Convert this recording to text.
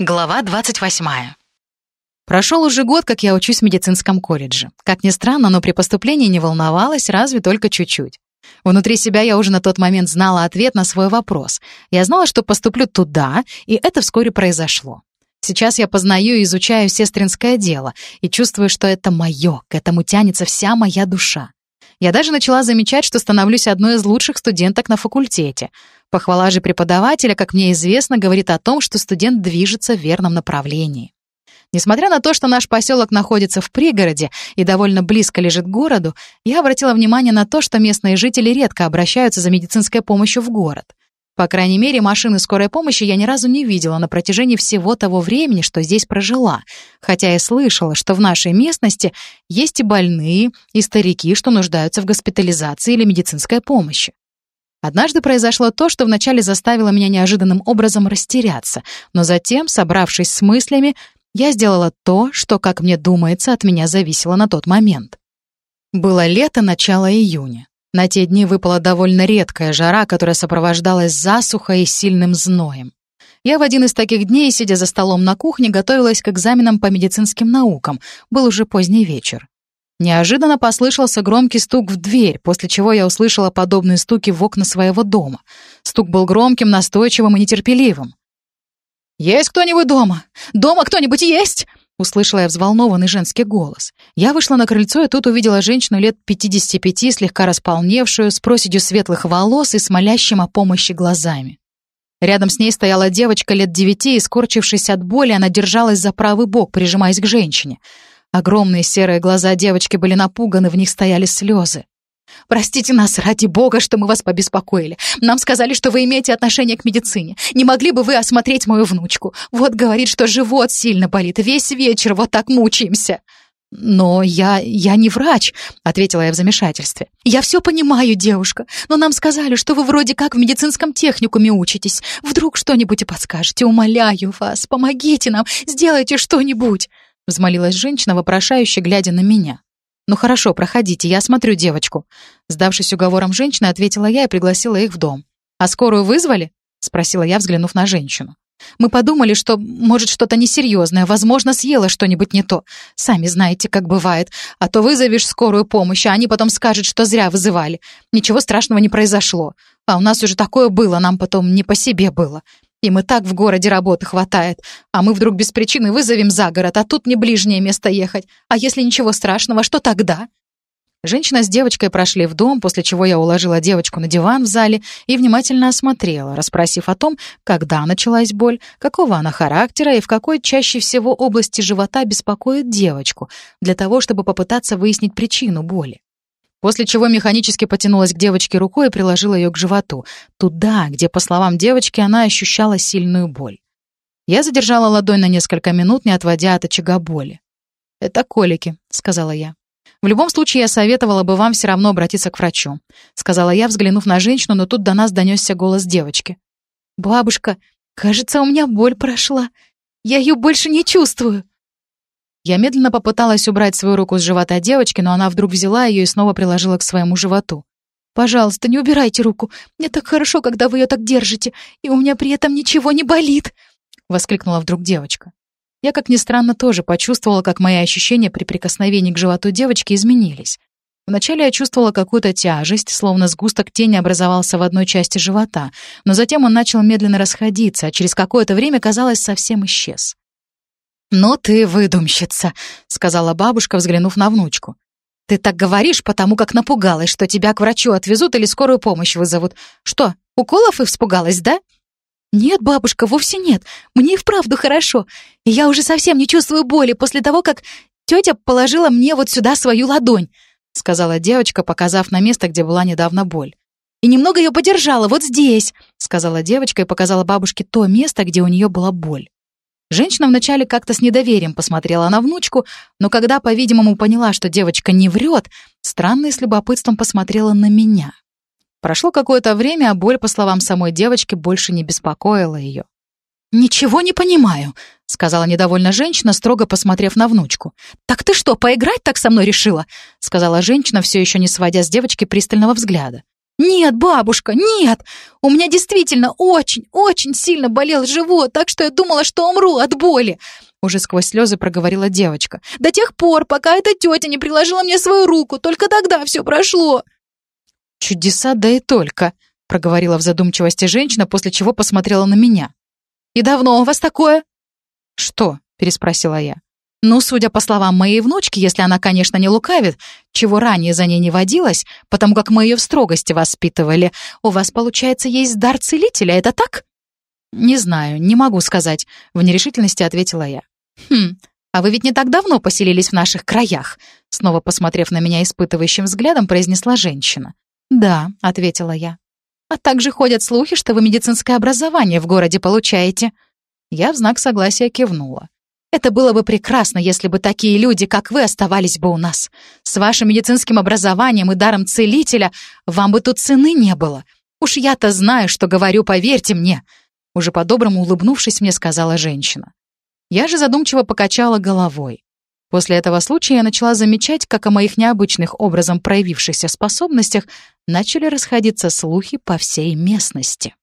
Глава 28. Прошел уже год, как я учусь в медицинском колледже. Как ни странно, но при поступлении не волновалась, разве только чуть-чуть. Внутри себя я уже на тот момент знала ответ на свой вопрос. Я знала, что поступлю туда, и это вскоре произошло. Сейчас я познаю и изучаю сестринское дело, и чувствую, что это мое, к этому тянется вся моя душа. Я даже начала замечать, что становлюсь одной из лучших студенток на факультете. Похвала же преподавателя, как мне известно, говорит о том, что студент движется в верном направлении. Несмотря на то, что наш поселок находится в пригороде и довольно близко лежит к городу, я обратила внимание на то, что местные жители редко обращаются за медицинской помощью в город. По крайней мере, машины скорой помощи я ни разу не видела на протяжении всего того времени, что здесь прожила, хотя я слышала, что в нашей местности есть и больные, и старики, что нуждаются в госпитализации или медицинской помощи. Однажды произошло то, что вначале заставило меня неожиданным образом растеряться, но затем, собравшись с мыслями, я сделала то, что, как мне думается, от меня зависело на тот момент. Было лето, начало июня. На те дни выпала довольно редкая жара, которая сопровождалась засухой и сильным зноем. Я в один из таких дней, сидя за столом на кухне, готовилась к экзаменам по медицинским наукам. Был уже поздний вечер. Неожиданно послышался громкий стук в дверь, после чего я услышала подобные стуки в окна своего дома. Стук был громким, настойчивым и нетерпеливым. «Есть кто-нибудь дома? Дома кто-нибудь есть?» Услышала я взволнованный женский голос. Я вышла на крыльцо и тут увидела женщину лет 55, слегка располневшую, с проседью светлых волос и смолящим о помощи глазами. Рядом с ней стояла девочка лет девяти, и, скорчившись от боли, она держалась за правый бок, прижимаясь к женщине. Огромные серые глаза девочки были напуганы, в них стояли слезы. Простите нас, ради бога, что мы вас побеспокоили. Нам сказали, что вы имеете отношение к медицине. Не могли бы вы осмотреть мою внучку? Вот говорит, что живот сильно болит. Весь вечер вот так мучаемся». «Но я... я не врач», — ответила я в замешательстве. «Я все понимаю, девушка, но нам сказали, что вы вроде как в медицинском техникуме учитесь. Вдруг что-нибудь и подскажете. Умоляю вас, помогите нам, сделайте что-нибудь», — взмолилась женщина, вопрошающе глядя на меня. «Ну хорошо, проходите, я осмотрю девочку». Сдавшись уговором женщины, ответила я и пригласила их в дом. «А скорую вызвали?» — спросила я, взглянув на женщину. «Мы подумали, что, может, что-то несерьезное, возможно, съела что-нибудь не то. Сами знаете, как бывает. А то вызовешь скорую помощь, а они потом скажут, что зря вызывали. Ничего страшного не произошло. А у нас уже такое было, нам потом не по себе было. Им и так в городе работы хватает, а мы вдруг без причины вызовем за город, а тут не ближнее место ехать. А если ничего страшного, что тогда?» Женщина с девочкой прошли в дом, после чего я уложила девочку на диван в зале и внимательно осмотрела, расспросив о том, когда началась боль, какого она характера и в какой чаще всего области живота беспокоит девочку, для того, чтобы попытаться выяснить причину боли после чего механически потянулась к девочке рукой и приложила ее к животу, туда, где, по словам девочки, она ощущала сильную боль. Я задержала ладонь на несколько минут, не отводя от очага боли. «Это колики», — сказала я. «В любом случае, я советовала бы вам все равно обратиться к врачу», — сказала я, взглянув на женщину, но тут до нас донесся голос девочки. «Бабушка, кажется, у меня боль прошла. Я ее больше не чувствую». Я медленно попыталась убрать свою руку с живота девочки, но она вдруг взяла ее и снова приложила к своему животу. «Пожалуйста, не убирайте руку. Мне так хорошо, когда вы ее так держите, и у меня при этом ничего не болит!» — воскликнула вдруг девочка. Я, как ни странно, тоже почувствовала, как мои ощущения при прикосновении к животу девочки изменились. Вначале я чувствовала какую-то тяжесть, словно сгусток тени образовался в одной части живота, но затем он начал медленно расходиться, а через какое-то время, казалось, совсем исчез. «Ну ты выдумщица», — сказала бабушка, взглянув на внучку. «Ты так говоришь, потому как напугалась, что тебя к врачу отвезут или скорую помощь вызовут. Что, уколов и испугалась, да?» «Нет, бабушка, вовсе нет. Мне и вправду хорошо. И я уже совсем не чувствую боли после того, как тетя положила мне вот сюда свою ладонь», — сказала девочка, показав на место, где была недавно боль. «И немного ее подержала, вот здесь», — сказала девочка и показала бабушке то место, где у нее была боль. Женщина вначале как-то с недоверием посмотрела на внучку, но когда, по-видимому, поняла, что девочка не врет, странно и с любопытством посмотрела на меня. Прошло какое-то время, а боль, по словам самой девочки, больше не беспокоила ее. «Ничего не понимаю», — сказала недовольно женщина, строго посмотрев на внучку. «Так ты что, поиграть так со мной решила?» — сказала женщина, все еще не сводя с девочки пристального взгляда. «Нет, бабушка, нет! У меня действительно очень, очень сильно болел живот, так что я думала, что умру от боли!» Уже сквозь слезы проговорила девочка. «До тех пор, пока эта тетя не приложила мне свою руку, только тогда все прошло!» «Чудеса, да и только!» проговорила в задумчивости женщина, после чего посмотрела на меня. «И давно у вас такое?» «Что?» — переспросила я. Ну, судя по словам моей внучки, если она, конечно, не лукавит, чего ранее за ней не водилось, потому как мы ее в строгости воспитывали, у вас, получается, есть дар целителя, это так? Не знаю, не могу сказать, в нерешительности ответила я. Хм, а вы ведь не так давно поселились в наших краях, снова посмотрев на меня испытывающим взглядом, произнесла женщина. Да, ответила я. А также ходят слухи, что вы медицинское образование в городе получаете. Я в знак согласия кивнула. Это было бы прекрасно, если бы такие люди, как вы, оставались бы у нас. С вашим медицинским образованием и даром целителя вам бы тут цены не было. Уж я-то знаю, что говорю, поверьте мне». Уже по-доброму улыбнувшись, мне сказала женщина. Я же задумчиво покачала головой. После этого случая я начала замечать, как о моих необычных образом проявившихся способностях начали расходиться слухи по всей местности.